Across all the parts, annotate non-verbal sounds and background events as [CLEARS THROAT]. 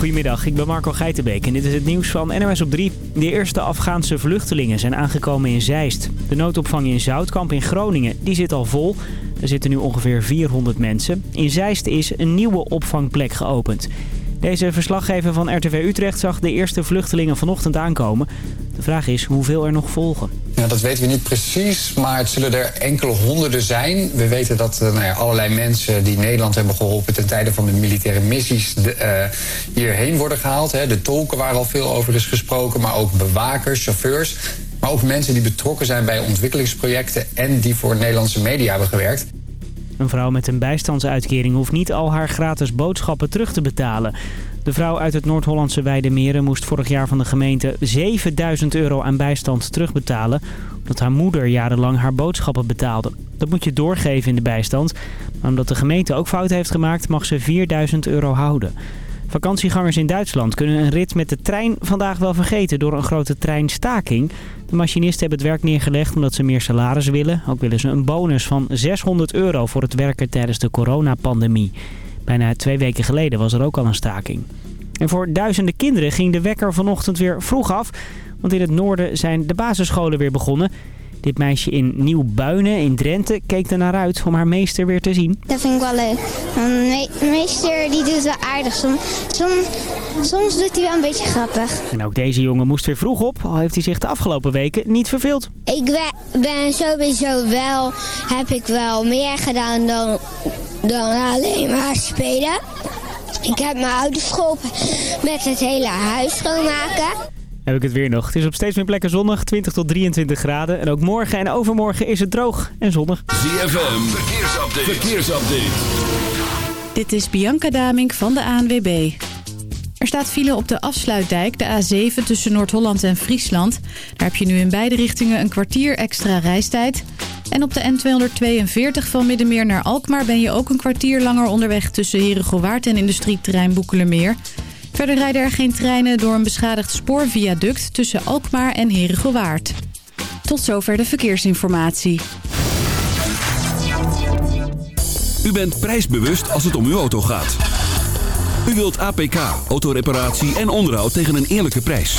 Goedemiddag, ik ben Marco Geitenbeek en dit is het nieuws van NOS op 3. De eerste Afghaanse vluchtelingen zijn aangekomen in Zeist. De noodopvang in Zoutkamp in Groningen die zit al vol. Er zitten nu ongeveer 400 mensen. In Zeist is een nieuwe opvangplek geopend. Deze verslaggever van RTV Utrecht zag de eerste vluchtelingen vanochtend aankomen. De vraag is hoeveel er nog volgen. Ja, dat weten we niet precies, maar het zullen er enkele honderden zijn. We weten dat uh, nou ja, allerlei mensen die Nederland hebben geholpen... ten tijde van de militaire missies de, uh, hierheen worden gehaald. Hè. De tolken waar al veel over is gesproken, maar ook bewakers, chauffeurs... maar ook mensen die betrokken zijn bij ontwikkelingsprojecten... en die voor Nederlandse media hebben gewerkt. Een vrouw met een bijstandsuitkering hoeft niet al haar gratis boodschappen terug te betalen. De vrouw uit het Noord-Hollandse Weidemeren moest vorig jaar van de gemeente 7000 euro aan bijstand terugbetalen. Omdat haar moeder jarenlang haar boodschappen betaalde. Dat moet je doorgeven in de bijstand. Maar omdat de gemeente ook fout heeft gemaakt mag ze 4000 euro houden. Vakantiegangers in Duitsland kunnen een rit met de trein vandaag wel vergeten door een grote treinstaking. De machinisten hebben het werk neergelegd omdat ze meer salaris willen. Ook willen ze een bonus van 600 euro voor het werken tijdens de coronapandemie. Bijna twee weken geleden was er ook al een staking. En voor duizenden kinderen ging de wekker vanochtend weer vroeg af. Want in het noorden zijn de basisscholen weer begonnen. Dit meisje in Nieuw-Buinen in Drenthe keek er naar uit om haar meester weer te zien. Dat vind ik wel leuk. De meester die doet wel aardig. Soms, soms, soms doet hij wel een beetje grappig. En ook deze jongen moest weer vroeg op, al heeft hij zich de afgelopen weken niet verveeld. Ik ben, ben sowieso wel, heb ik wel meer gedaan dan, dan alleen maar spelen. Ik heb mijn ouders geholpen met het hele huis schoonmaken heb ik het weer nog. Het is op steeds meer plekken zonnig, 20 tot 23 graden. En ook morgen en overmorgen is het droog en zonnig. ZFM, verkeersupdate. verkeersupdate. Dit is Bianca Damink van de ANWB. Er staat file op de afsluitdijk, de A7 tussen Noord-Holland en Friesland. Daar heb je nu in beide richtingen een kwartier extra reistijd. En op de N242 van Middenmeer naar Alkmaar ben je ook een kwartier langer onderweg... tussen Herengewaard en industrieterrein Boekelermeer... Verder rijden er geen treinen door een beschadigd spoorviaduct tussen Alkmaar en Herengewaard. Tot zover de verkeersinformatie. U bent prijsbewust als het om uw auto gaat. U wilt APK, autoreparatie en onderhoud tegen een eerlijke prijs.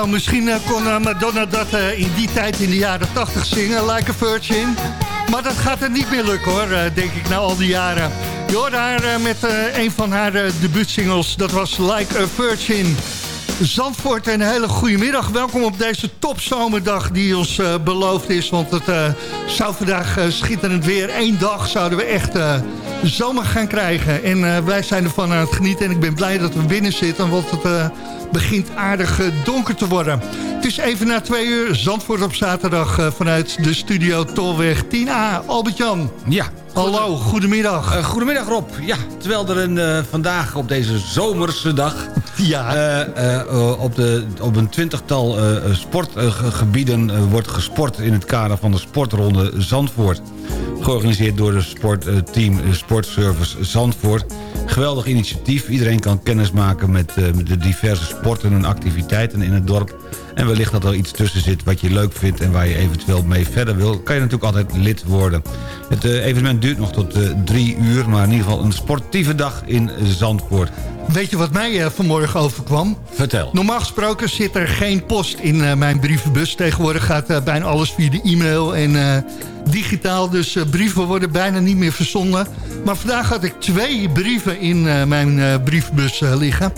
Nou, misschien uh, kon uh, Madonna dat uh, in die tijd in de jaren 80 zingen, Like a Virgin. Maar dat gaat er niet meer lukken hoor, denk ik, na al die jaren. Je hoorde haar met een van haar debuutsingles, dat was Like a Virgin. Zandvoort, een hele goede middag. Welkom op deze topzomerdag die ons beloofd is. Want het uh, zou vandaag schitterend weer. Eén dag zouden we echt zomer gaan krijgen. En wij zijn ervan aan het genieten. En ik ben blij dat we binnen zitten. Want het begint aardig donker te worden. Het is even na twee uur. Zandvoort op zaterdag vanuit de studio Tolweg 10A. Albert-Jan. Ja, Hallo, goedemiddag. Uh, goedemiddag Rob. Ja, terwijl er een, uh, vandaag op deze zomerse dag... Ja. Uh, op, de, op een twintigtal sportgebieden wordt gesport... in het kader van de sportronde Zandvoort. Georganiseerd door het sportteam Sportservice Zandvoort. Geweldig initiatief. Iedereen kan kennis maken met, met de diverse sporten en activiteiten in het dorp. En wellicht dat er iets tussen zit wat je leuk vindt... en waar je eventueel mee verder wil, kan je natuurlijk altijd lid worden. Het evenement duurt nog tot drie uur... maar in ieder geval een sportieve dag in Zandvoort. Weet je wat mij uh, vanmorgen overkwam? Vertel. Normaal gesproken zit er geen post in mijn brievenbus. Tegenwoordig gaat bijna alles via de e-mail en digitaal. Dus brieven worden bijna niet meer verzonden. Maar vandaag had ik twee brieven in mijn brievenbus liggen.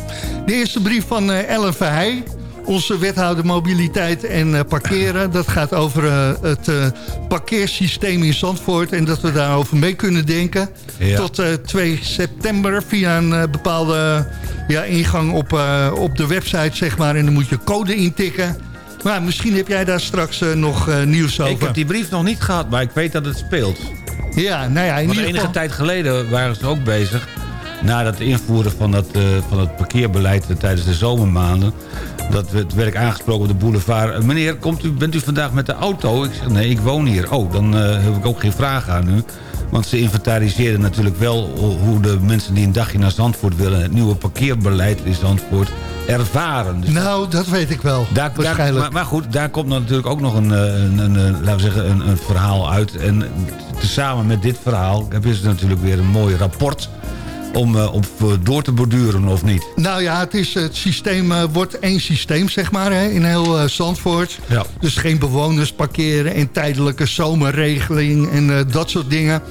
De eerste brief van Ellen Verheij onze wethouder mobiliteit en uh, parkeren. Dat gaat over uh, het uh, parkeersysteem in Zandvoort... en dat we daarover mee kunnen denken. Ja. Tot 2 september via een bepaalde ja, ingang op, op de website, zeg maar. En dan moet je code intikken. Maar misschien heb jij daar straks nog nieuws over. Ik heb die brief nog niet gehad, maar ik weet dat het speelt. Ja, nou ja, in Want enige tijd geleden waren ze ook bezig na het invoeren van, dat, uh, van het parkeerbeleid tijdens de zomermaanden... dat werd ik aangesproken op de boulevard. Meneer, komt u, bent u vandaag met de auto? Ik zeg, nee, ik woon hier. Oh, dan uh, heb ik ook geen vraag aan u. Want ze inventariseerden natuurlijk wel hoe de mensen die een dagje naar Zandvoort willen... het nieuwe parkeerbeleid in Zandvoort ervaren. Dus nou, dat weet ik wel, daar, waarschijnlijk. maar, maar, goed, daar komt dan natuurlijk ook nog een, een, een, een laten we zeggen, een, een verhaal uit. En tezamen met dit verhaal hebben ze natuurlijk weer een mooi rapport om uh, op uh, door te borduren of niet? Nou ja, het, is, het systeem uh, wordt één systeem, zeg maar, hè, in heel Zandvoort. Ja. Dus geen bewoners parkeren en tijdelijke zomerregeling en dat soort dingen.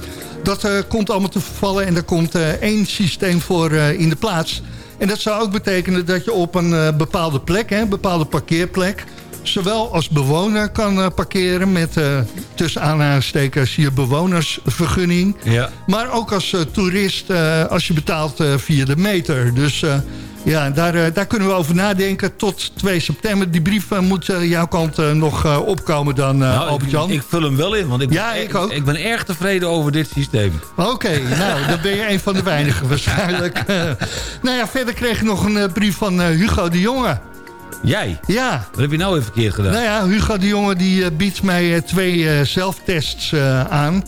Dat komt allemaal te vervallen en er komt één systeem voor in de plaats. En dat zou ook betekenen dat je op een bepaalde plek, hè, een bepaalde parkeerplek zowel als bewoner kan uh, parkeren met uh, tussen aanhalingstekens je bewonersvergunning. Ja. Maar ook als uh, toerist als je betaalt via de meter. Dus ja, daar, daar kunnen we over nadenken tot 2 september. Die brief moet jouw kant nog opkomen dan, nou, Albert-Jan. Ik, ik, vul hem wel in, want ik, ja, ben, ik, ook. ik ben erg tevreden over dit systeem. Oké, nou, dan ben je een van de weinigen [LAUGHS] waarschijnlijk. nou ja, verder kreeg ik nog een brief van Hugo de Jonge. Jij? Ja. Wat heb je nou even verkeerd gedaan? Nou ja, Hugo de Jonge die, uh, biedt mij uh, twee uh, zelftests aan.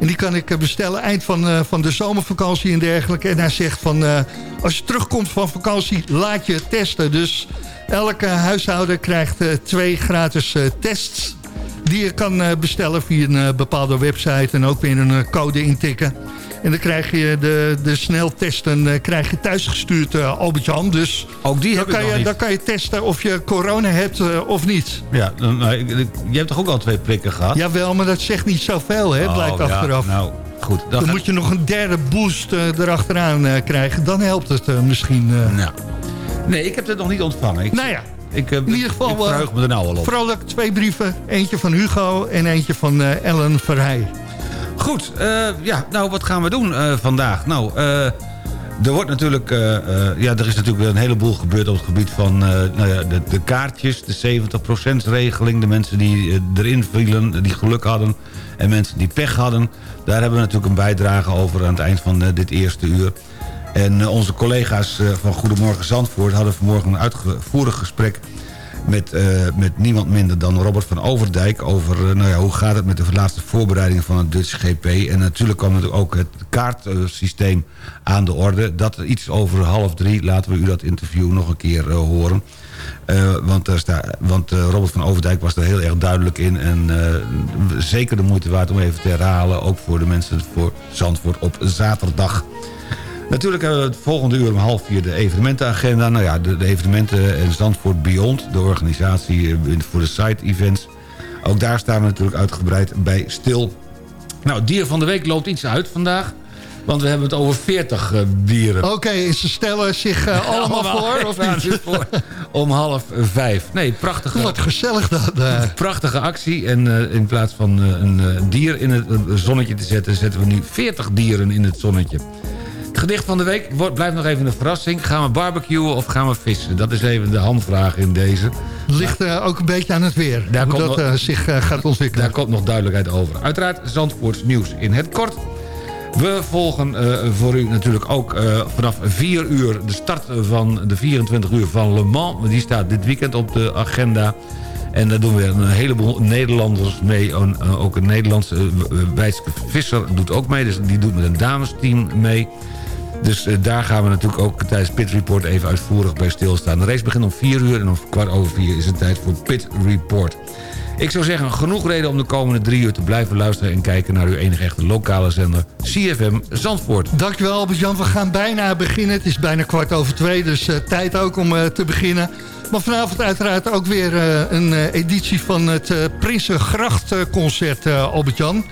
En die kan ik bestellen eind van, van de zomervakantie en dergelijke. En hij zegt van, als je terugkomt van vakantie, laat je testen. Dus elke huishouder krijgt twee gratis tests... die je kan bestellen via een bepaalde website... en ook weer een code intikken. En dan krijg je de, de sneltesten uh, krijg je thuisgestuurd, uh, Albert-Jan. Dus Ook die dan, heb kan je, dan kan je testen of je corona hebt uh, of niet. Ja, dan, nou, je hebt toch ook al twee prikken gehad? Jawel, maar dat zegt niet zoveel, hè, oh, blijkt achteraf. Ja, nou, goed. Dan, dan moet je nog een derde boost erachteraan krijgen. Dan helpt het misschien. Nou. Nee, ik heb het nog niet ontvangen. Ik, nou ja, ik, in ieder geval, ik verheug me er nou al op. Vrolijk twee brieven. Eentje van Hugo en eentje van Ellen Verheij. Goed, uh, ja, nou wat gaan we doen uh, vandaag? Nou, uh, er wordt natuurlijk, ja, er is natuurlijk weer een heleboel gebeurd op het gebied van nou ja, de, de, kaartjes, de 70% regeling, de mensen die erin vielen, die geluk hadden en mensen die pech hadden. Daar hebben we natuurlijk een bijdrage over aan het eind van dit eerste uur. En onze collega's van Goedemorgen Zandvoort hadden vanmorgen een uitgevoerig gesprek met, uh, met niemand minder dan Robert van Overdijk... over uh, nou ja, hoe gaat het met de laatste voorbereiding van het Dutch GP. En natuurlijk kwam er ook het kaartsysteem aan de orde. Dat iets over half drie, laten we u dat interview nog een keer uh, horen. want daar staat, want Robert van Overdijk was er heel erg duidelijk in. En zeker de moeite waard om even te herhalen. Ook voor de mensen voor Zandvoort op zaterdag. Natuurlijk hebben we het volgende uur om half vier de evenementenagenda. Nou ja, de, de evenementen en Zandvoort Beyond, de organisatie voor de site-events. Ook daar staan we natuurlijk uitgebreid bij stil. Nou, dier van de week loopt iets uit vandaag. Want we hebben het over 40 uh, dieren. Oké, ze stellen zich [LAUGHS] uh, allemaal, voor, [LAUGHS] of niet? voor? Om half vijf. Nee, prachtige... Wat gezellig dat. Uh. Prachtige actie. En in plaats van een dier in het zonnetje te zetten... zetten we nu 40 dieren in het zonnetje. Het gedicht van de week wordt, blijft nog even een verrassing. Gaan we barbecuen of gaan we vissen? Dat is even de handvraag in deze. Ligt uh, ook een beetje aan het weer. Daar hoe dat nog, uh, zich uh, gaat ontwikkelen. Daar komt nog duidelijkheid over. Uiteraard Zandvoorts nieuws in het kort. We volgen voor u natuurlijk ook vanaf 4 uur de start van de 24 uur van Le Mans. Die staat dit weekend op de agenda. En daar doen we een heleboel Nederlanders mee. ook een Nederlandse Wijtske Visser doet ook mee. Dus die doet met een damesteam mee. Dus uh, daar gaan we natuurlijk ook tijdens Pit Report even uitvoerig bij stilstaan. De race begint om 4 uur en om kwart over 4 is het tijd voor Pit Report. Ik zou zeggen, genoeg reden om de komende drie uur te blijven luisteren... en kijken naar uw enige echte lokale zender, CFM Zandvoort. Dankjewel Albert-Jan, we gaan bijna beginnen. Het is bijna kwart over twee, dus uh, tijd ook om uh, te beginnen. Maar vanavond uiteraard ook weer uh, een editie van het Prinsengrachtconcert, Albert-Jan.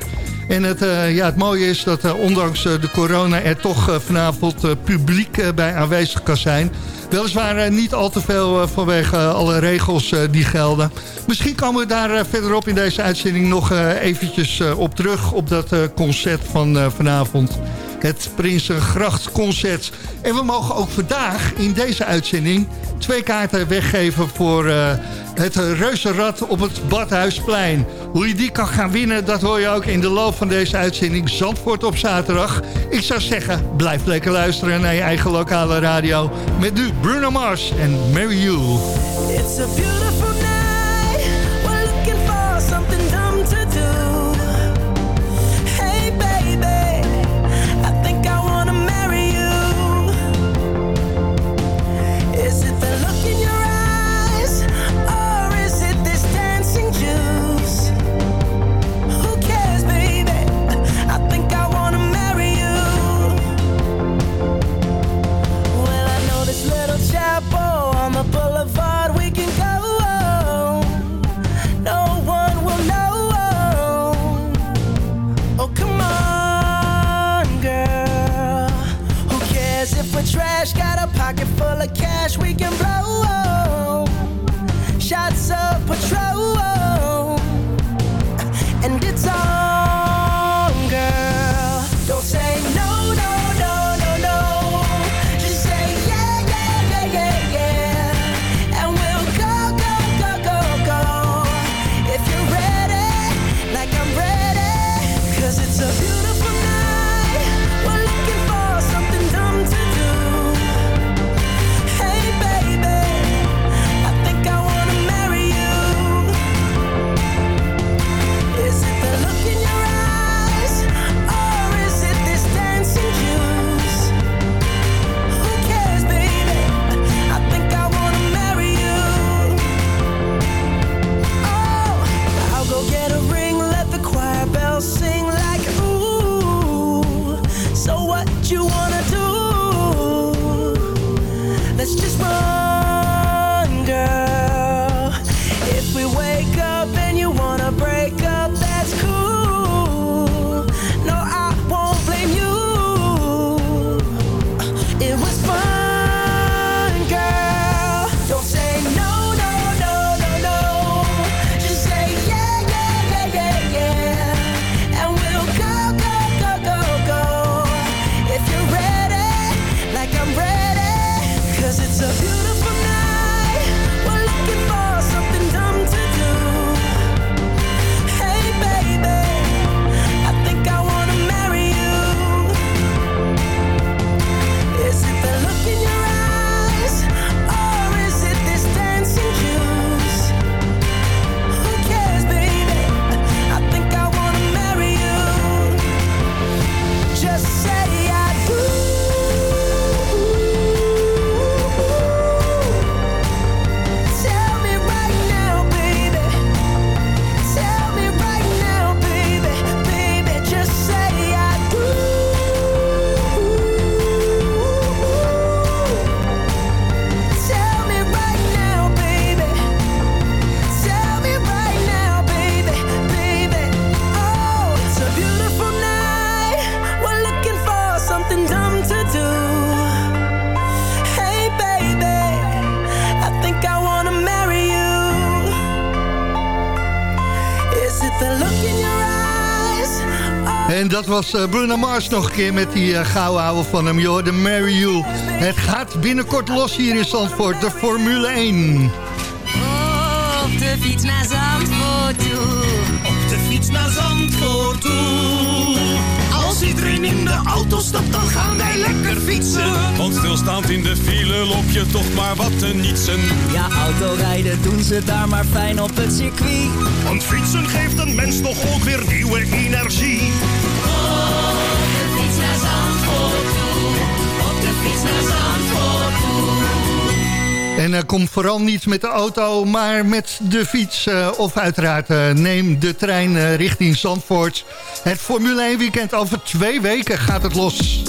En het, ja, het mooie is dat ondanks de corona er toch vanavond publiek bij aanwezig kan zijn. Weliswaar niet al te veel vanwege alle regels die gelden. Misschien komen we daar verderop in deze uitzending nog eventjes op terug... op dat concert van vanavond het Prinsengrachtconcert. En we mogen ook vandaag in deze uitzending twee kaarten weggeven voor uh, het reuzenrad op het Badhuisplein. Hoe je die kan gaan winnen, dat hoor je ook in de loop van deze uitzending Zandvoort op zaterdag. Ik zou zeggen, blijf lekker luisteren naar je eigen lokale radio. Met nu Bruno Mars en Mary You. It's a beautiful dat was uh, Bruno Mars nog een keer met die uh, gouden ouwe van hem. Joh, de Mary You. Het gaat binnenkort los hier in Zandvoort, de Formule 1. Op de fiets naar Zandvoort toe. Op de fiets naar Zandvoort toe. Als iedereen in de auto stapt, dan gaan wij lekker fietsen. Want stilstaand in de file loop je toch maar wat te nietsen. Ja, autorijden doen ze daar maar fijn op het circuit. Want fietsen geeft een mens toch ook weer nieuwe energie. En uh, kom vooral niet met de auto, maar met de fiets. Uh, of uiteraard uh, neem de trein richting Zandvoort. Het Formule 1 weekend over twee weken gaat het los.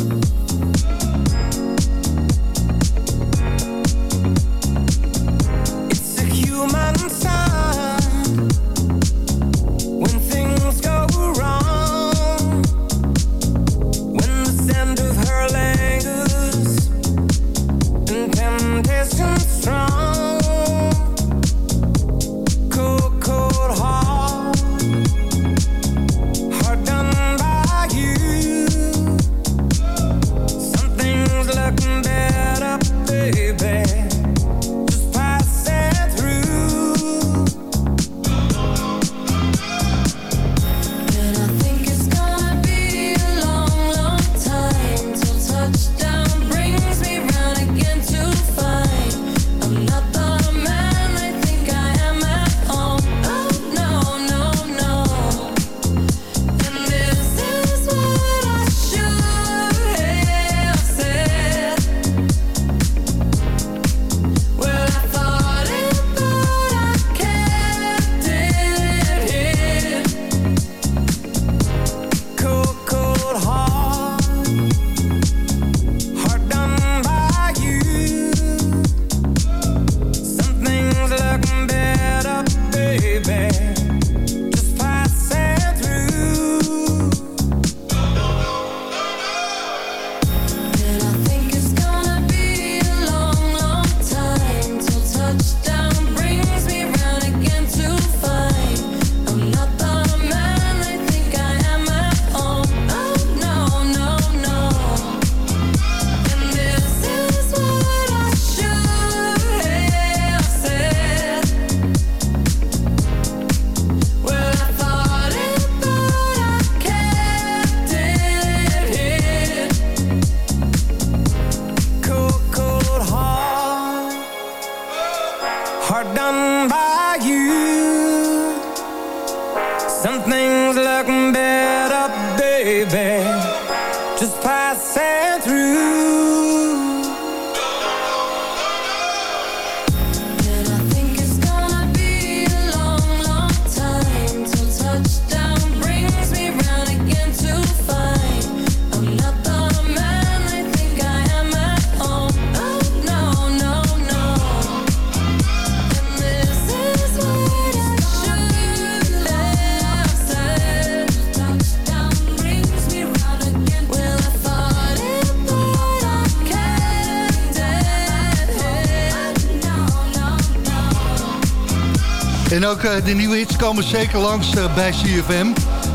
Ook uh, de nieuwe hits komen zeker langs uh, bij CFM.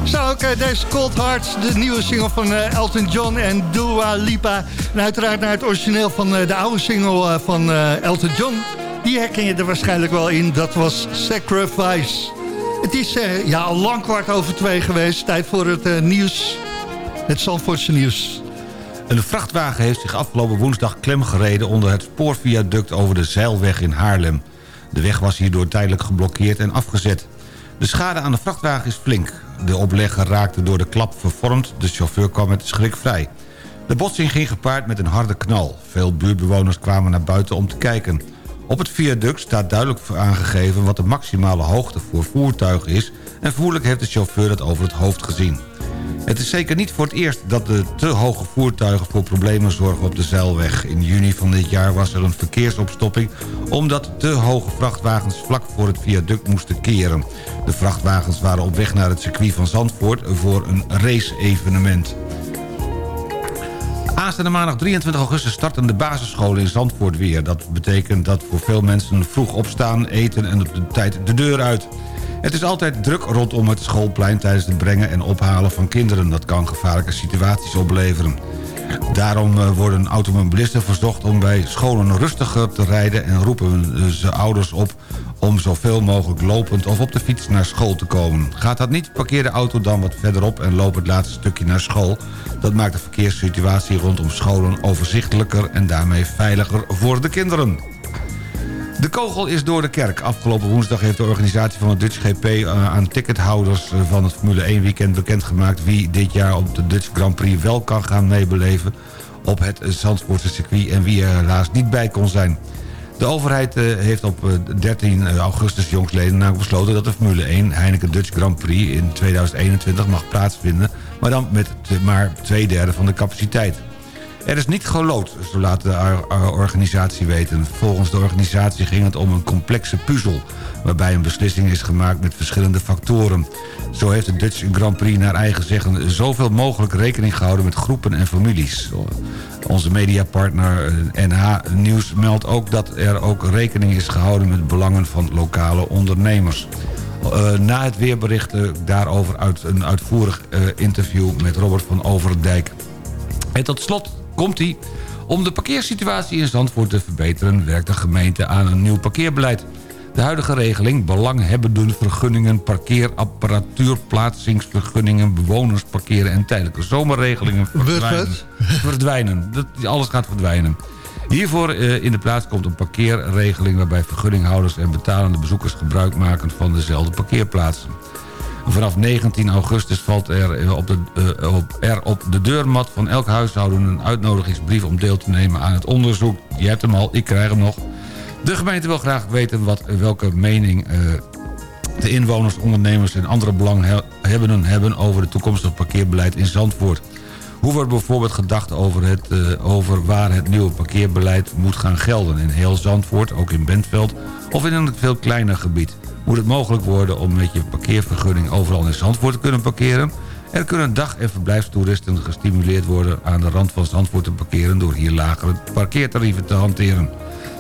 Zo ook uh, deze Cold Hearts, de nieuwe single van Elton John en Dua Lipa. En uiteraard naar het origineel van de oude single van Elton John. Die herken je er waarschijnlijk wel in, dat was Sacrifice. Het is ja, al lang kwart over twee geweest. Tijd voor het nieuws, het Zandvoortse nieuws. Een vrachtwagen heeft zich afgelopen woensdag klem gereden... onder het spoorviaduct over de Zeilweg in Haarlem. De weg was hierdoor tijdelijk geblokkeerd en afgezet. De schade aan de vrachtwagen is flink. De oplegger raakte door de klap vervormd. De chauffeur kwam met schrik vrij. De botsing ging gepaard met een harde knal. Veel buurtbewoners kwamen naar buiten om te kijken. Op het viaduct staat duidelijk aangegeven wat de maximale hoogte voor voertuigen is... en vermoedelijk heeft de chauffeur dat over het hoofd gezien. Het is zeker niet voor het eerst dat de te hoge voertuigen voor problemen zorgen op de zeilweg. In juni van dit jaar was er een verkeersopstopping omdat te hoge vrachtwagens vlak voor het viaduct moesten keren. De vrachtwagens waren op weg naar het circuit van Zandvoort voor een race-evenement. Aanstaande maandag 23 augustus starten de basisscholen in Zandvoort weer. Dat betekent dat voor veel mensen vroeg opstaan, eten en op de tijd de deur uit. Het is altijd druk rondom het schoolplein tijdens het brengen en ophalen van kinderen. Dat kan gevaarlijke situaties opleveren. Daarom eh, worden automobilisten verzocht om bij scholen rustiger te rijden... en roepen ze ouders op om zoveel mogelijk lopend of op de fiets naar school te komen. Gaat dat niet, parkeer de auto dan wat verderop en loop het laatste stukje naar school. Dat maakt de verkeerssituatie rondom scholen overzichtelijker en daarmee veiliger voor de kinderen. De kogel is door de kerk. Afgelopen woensdag heeft de organisatie van het Dutch GP... eh, aan tickethouders eh, van het Formule 1 weekend bekendgemaakt... wie dit jaar op de Dutch Grand Prix wel kan gaan meebeleven... op het Zandvoortse circuit en wie er helaas niet bij kon zijn. De overheid eh, heeft op eh, 13 augustus jongsleden namelijk besloten... dat de Formule 1 Heineken Dutch Grand Prix in 2021 mag plaatsvinden... maar dan met maar twee derde van de capaciteit. Er is niet gelood, zo laat de organisatie weten. Volgens de organisatie ging het om een complexe puzzel... waarbij een beslissing is gemaakt met verschillende factoren. Zo heeft de Dutch Grand Prix naar eigen zeggen... zoveel mogelijk rekening gehouden met groepen en families. Onze mediapartner eh, NH Nieuws meldt ook dat er ook rekening is gehouden... met belangen van lokale ondernemers. Eh, na het weerbericht eh, daarover uit een uitvoerig eh, interview met Robert van Overdijk. En tot slot komt hij. Om de parkeersituatie in Zandvoort te verbeteren... werkt de gemeente aan een nieuw parkeerbeleid. De huidige regeling, belanghebbenden vergunningen... parkeerapparatuur, plaatsingsvergunningen... bewonersparkeren en tijdelijke zomerregelingen verdwijnen. verdwijnen. Dat, alles gaat verdwijnen. Hiervoor eh, in de plaats komt een parkeerregeling... waarbij vergunninghouders en betalende bezoekers gebruik maken van dezelfde parkeerplaatsen. Vanaf 19 augustus valt er, eh, op de, eh, op, er op de deurmat van elk huishouden een uitnodigingsbrief om deel te nemen aan het onderzoek. Je hebt hem al, ik krijg hem nog. De gemeente wil graag weten wat, welke mening eh, de inwoners, ondernemers en andere belanghebbenden hebben over het toekomstige parkeerbeleid in Zandvoort. Hoe wordt bijvoorbeeld gedacht over, het, eh, over waar het nieuwe parkeerbeleid moet gaan gelden? In heel Zandvoort, ook in Bentveld of in een veel kleiner gebied? Moet het mogelijk worden om met je parkeervergunning overal in Zandvoort te kunnen parkeren? Er kunnen dag- en verblijfstoeristen gestimuleerd worden aan de rand van Zandvoort te parkeren... door hier lagere parkeertarieven te hanteren.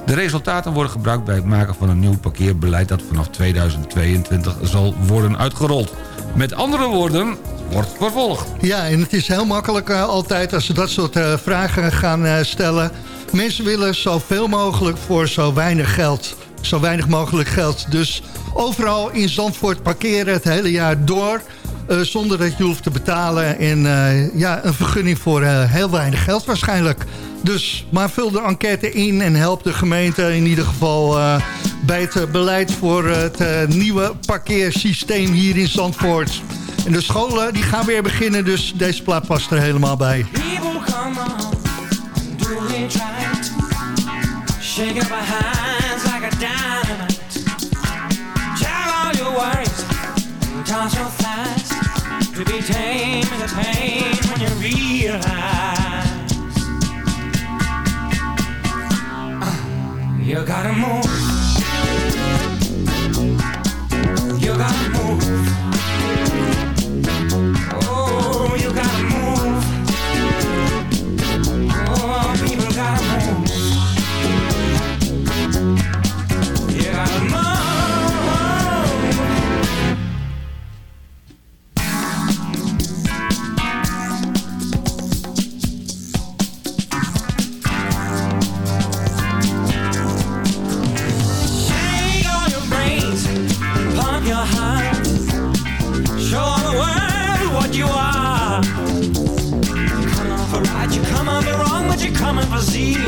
De resultaten worden gebruikt bij het maken van een nieuw parkeerbeleid... dat vanaf 2022 zal worden uitgerold. Met andere woorden, wordt vervolgd. Ja, en het is heel makkelijk eh, altijd als ze dat soort eh, vragen gaan eh, stellen. Mensen willen zoveel mogelijk voor zo weinig geld. Zo weinig mogelijk geld. Dus overal in Zandvoort parkeren het hele jaar door... eh, zonder dat je hoeft te betalen. En eh, ja, een vergunning voor eh, heel weinig geld waarschijnlijk. Dus, maar vul de enquête in en help de gemeente in ieder geval... bij het beleid voor het nieuwe parkeersysteem hier in Zandvoort. En de scholen die gaan weer beginnen, dus deze plaat past er helemaal bij. To be tame is a pain when you realize. Uh, you gotta move. You gotta move. You're coming for zeal.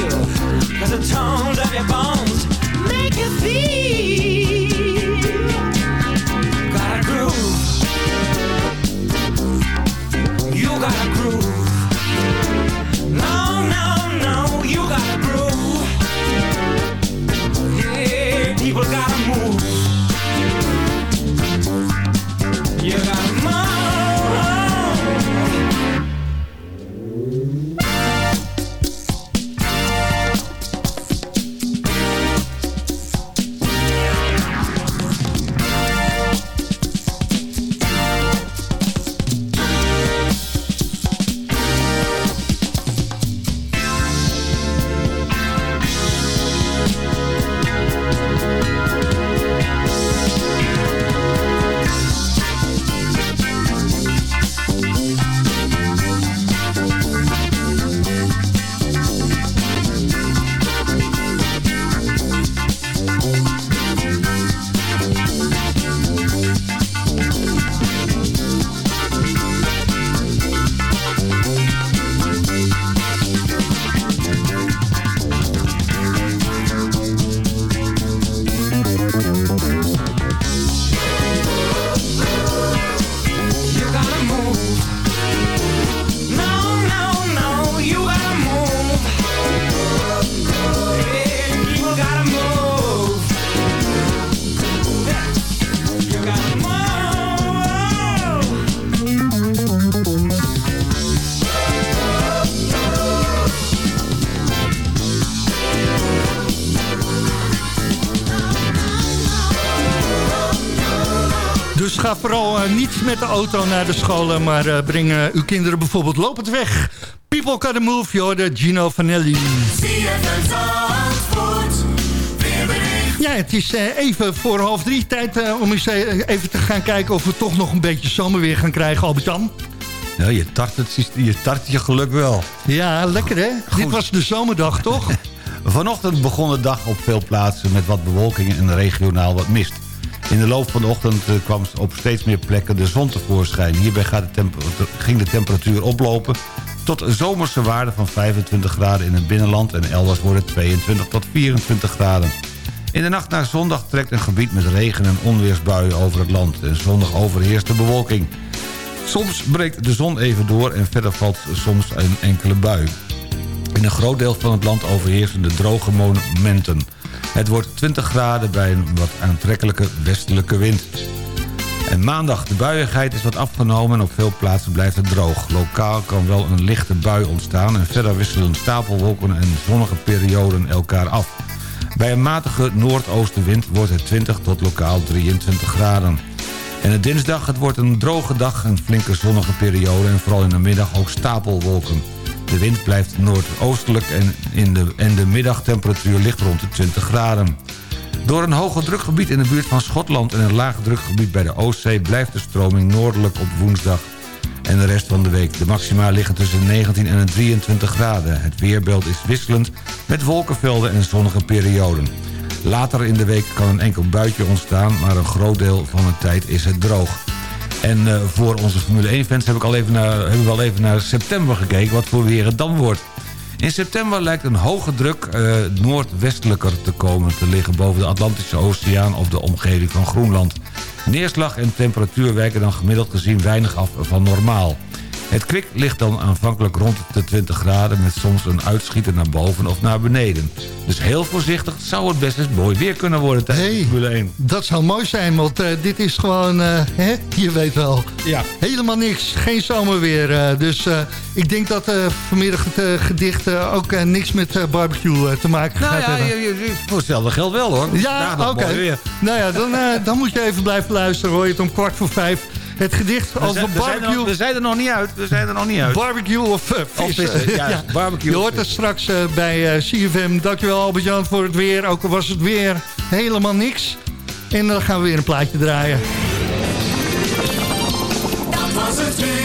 Cause the tones of your bones make you feel. Niet met de auto naar de scholen... maar uh, breng uw kinderen bijvoorbeeld lopend weg. People Gotta Move, joh, de Gino Vanelli. Ja, het is even voor half drie tijd om eens even te gaan kijken... of we toch nog een beetje zomerweer gaan krijgen, Albert-Jan. Ja, je tart, het, je tart je geluk wel. Ja, lekker hè? Dit was de zomerdag, toch? [LAUGHS] Vanochtend begon de dag op veel plaatsen met wat bewolking en regionaal wat mist. In de loop van de ochtend eh, kwam op steeds meer plekken de zon tevoorschijn. Hierbij gaat de ging de temperatuur oplopen tot zomerse waarden van 25 graden in het binnenland... en elders worden 22 tot 24 graden. In de nacht naar zondag trekt een gebied met regen- en onweersbuien over het land... en zondag overheerst de bewolking. Soms breekt de zon even door en verder valt soms een enkele bui. In een groot deel van het land overheersen de droge momenten. Het wordt 20 graden bij een wat aantrekkelijke westelijke wind. En maandag, de buiigheid is wat afgenomen en op veel plaatsen blijft het droog. Lokaal kan wel een lichte bui ontstaan en verder wisselen stapelwolken en zonnige perioden elkaar af. Bij een matige noordoostenwind wordt het 20 tot lokaal 23 graden. En de dinsdag, het wordt een droge dag, een flinke zonnige periode... en vooral in de middag ook stapelwolken. De wind blijft noordoostelijk en, in de, en de middagtemperatuur ligt rond de 20 graden. Door een hoge drukgebied in de buurt van Schotland... en een laag drukgebied bij de Oostzee... blijft de stroming noordelijk op woensdag en de rest van de week. De maxima liggen tussen 19 en 23 graden. Het weerbeeld is wisselend met wolkenvelden en zonnige perioden. Later in de week kan een enkel buitje ontstaan... maar een groot deel van de tijd is het droog. En uh, voor onze Formule 1-fans heb ik al even naar, hebben we al even naar september gekeken... wat voor weer het dan wordt. In september lijkt een hoge druk uh, noordwestelijker te komen te liggen... boven de Atlantische Oceaan of de omgeving van Groenland. Neerslag en temperatuur wijken dan gemiddeld gezien weinig af van normaal. Het kwik ligt dan aanvankelijk rond de 20 graden... met soms een uitschieter naar boven of naar beneden. Dus heel voorzichtig zou het best eens mooi weer kunnen worden tijdens hey, Formule 1. Dat zou mooi zijn, want uh, dit is gewoon, uh, hè, je weet wel, ja. helemaal niks. Geen zomerweer. Uh, dus ik denk dat vanmiddag het gedicht ook niks met barbecue te maken nou, gaat ja, hebben. Je, je, voor hetzelfde geld wel hoor. Ja, oké. Okay. Nou ja, dan, dan moet je even blijven luisteren. Hoor je het om kwart voor vijf het gedicht over we barbecue. we zijn er nog niet uit. We zijn er nog niet uit. Barbecue of uh, vissen. ja, [LAUGHS] ja, barbecue. Je hoort het straks uh, bij uh, CFM. Dankjewel Albert-Jan voor het weer. Ook al was het weer helemaal niks. En dan gaan we weer een plaatje draaien. Dat was het weer.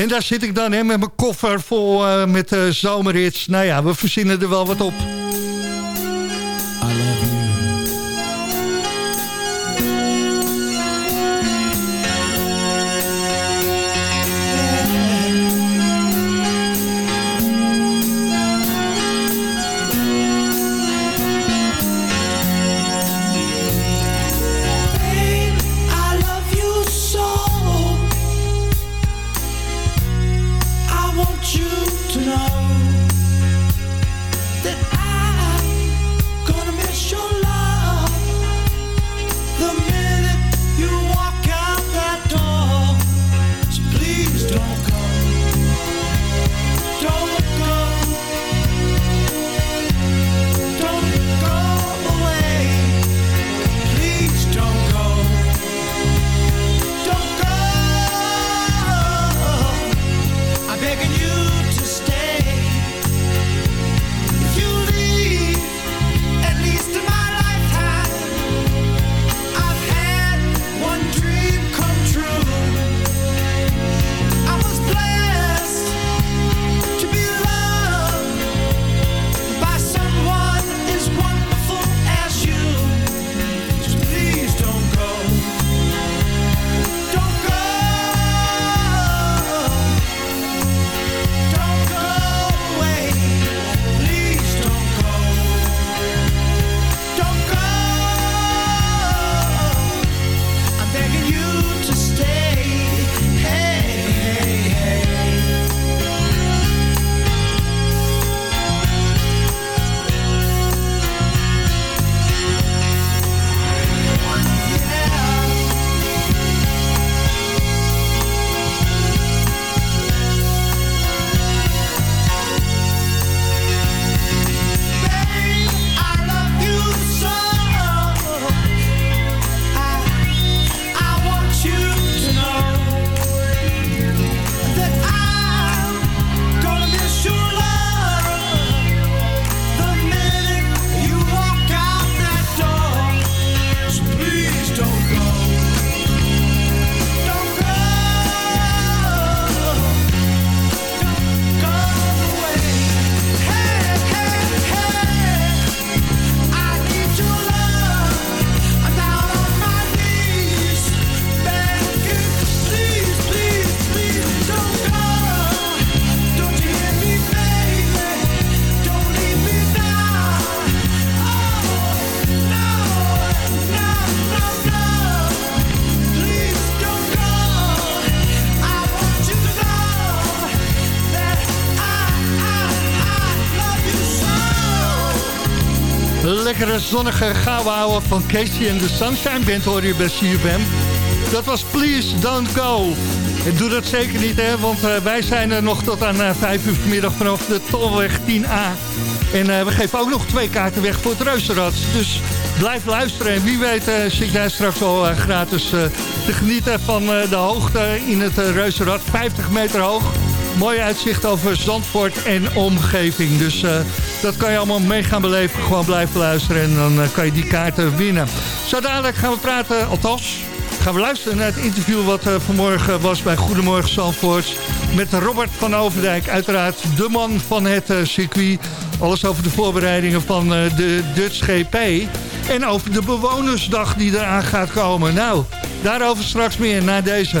En daar zit ik dan hè, met mijn koffer vol uh, met uh, zomerhits. Nou ja, we verzinnen er wel wat op. zonnige gouden ouwe van Casey en de Sunshine Band hoor je bij CFM. Dat was Please Don't Go. En doe dat zeker niet, hè, want eh, wij zijn er nog tot aan uh, 5 uur vanmiddag vanaf de Tolweg 10A. En eh, we geven ook nog twee kaarten weg voor het Reuzenrad. Dus blijf luisteren en wie weet zit jij straks wel gratis te genieten van de hoogte in het Reuzenrad. 50 meter hoog. Mooi uitzicht over Zandvoort en omgeving. Dus dat kan je allemaal mee gaan beleven. Gewoon blijven luisteren en dan kan je die kaarten winnen. Zo dadelijk gaan we praten, althans gaan we luisteren naar het interview wat uh, vanmorgen was bij Goedemorgen Zandvoort. Met Robert van Overdijk, uiteraard de man van het uh, circuit. Alles over de voorbereidingen van de Dutch GP. En over de bewonersdag die eraan gaat komen. Nou, daarover straks meer na deze.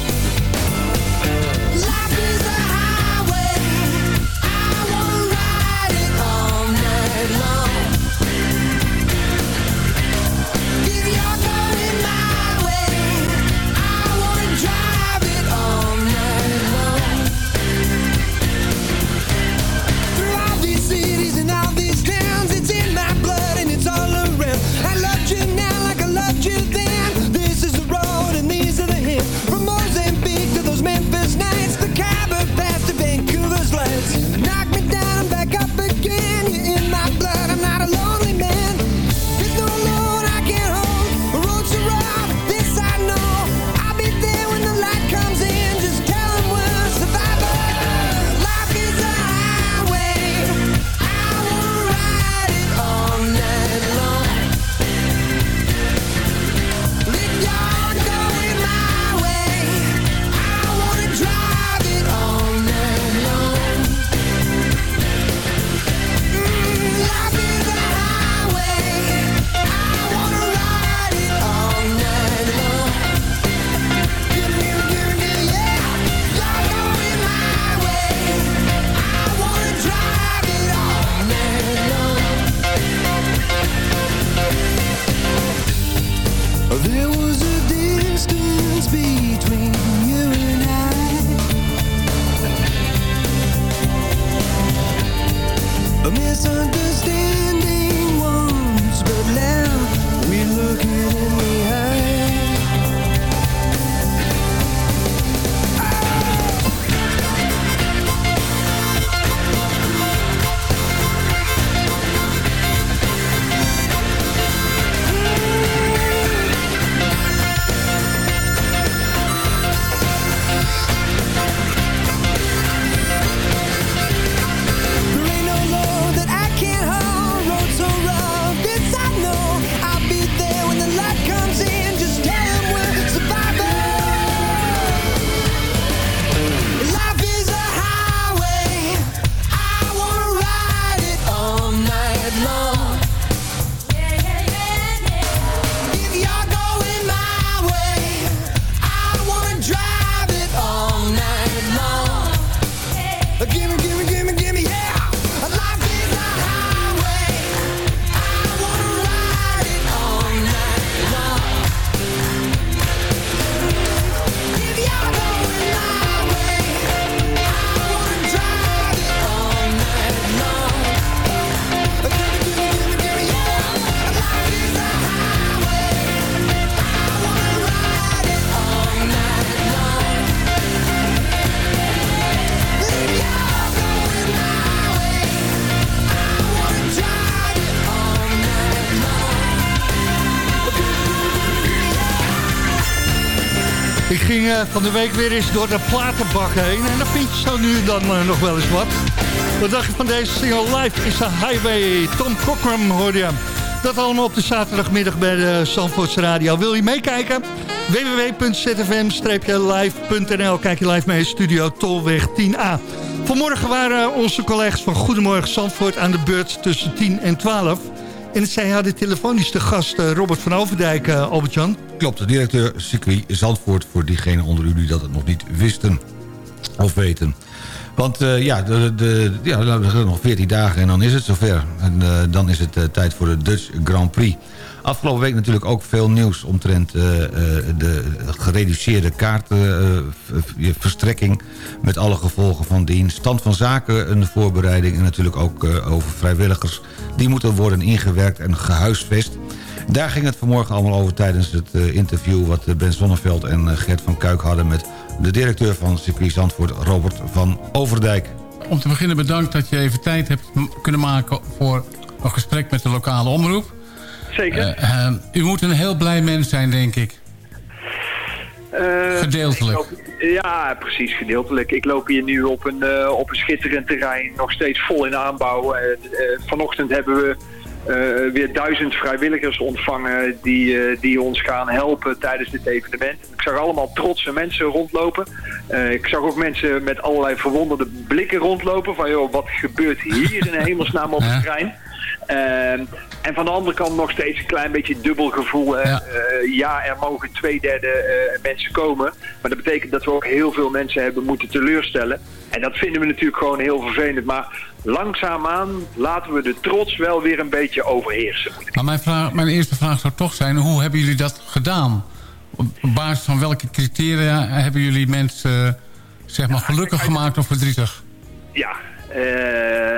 Van de week weer eens door de platenbak heen. En dan vind je zo nu dan uh, nog wel eens wat. Wat dacht je van deze single Life is a Highway? Tom Cochran hoorde je. Dat allemaal op de zaterdagmiddag bij de Zandvoorts Radio. Wil je meekijken? www.zfm-live.nl Kijk je live mee, studio Tolweg 10A. Vanmorgen waren onze collega's van Goedemorgen Zandvoort aan de beurt tussen 10 en 12. En zij hadden telefonisch de gast eh, Robert van Overdijk, Albert-Jan. Klopt, directeur circuit Zandvoort... voor diegenen onder u die dat nog niet wisten of weten. Want uh, ja, de, de, ja, zijn nog 14 dagen en dan is het zover. En uh, dan is het uh, tijd voor de Dutch Grand Prix. Afgelopen week natuurlijk ook veel nieuws omtrent de gereduceerde kaartverstrekking... met alle gevolgen van dien. Stand van zaken, een voorbereiding en natuurlijk ook over vrijwilligers... die moeten worden ingewerkt en gehuisvest. Daar ging het vanmorgen allemaal over tijdens het interview... wat Ben Zonneveld en Gert van Kuik hadden met de directeur van circuit Zandvoort, Robert van Overdijk. Om te beginnen bedankt dat je even tijd hebt kunnen maken voor een gesprek met de lokale omroep. Zeker. Uh, uh, u moet een heel blij mens zijn, denk ik. Uh, gedeeltelijk. Ik loop, ja, precies, gedeeltelijk. Ik loop hier nu op een, uh, op een schitterend terrein, nog steeds vol in aanbouw. Uh, vanochtend hebben we uh, weer duizend vrijwilligers ontvangen die, uh, die ons gaan helpen tijdens dit evenement. Ik zag allemaal trotse mensen rondlopen. Uh, ik zag ook mensen met allerlei verwonderde blikken rondlopen. Van joh, wat gebeurt hier in hemelsnaam op het terrein? En van de andere kant nog steeds een klein beetje dubbel gevoel. Ja. ja, er mogen twee derde mensen komen. Maar dat betekent dat we ook heel veel mensen hebben moeten teleurstellen. En dat vinden we natuurlijk gewoon heel vervelend. Maar langzaamaan laten we de trots wel weer een beetje overheersen. Maar mijn, vraag, mijn eerste vraag zou toch zijn, hoe hebben jullie dat gedaan? Op basis van welke criteria hebben jullie mensen zeg maar, gelukkig gemaakt of verdrietig? Ja,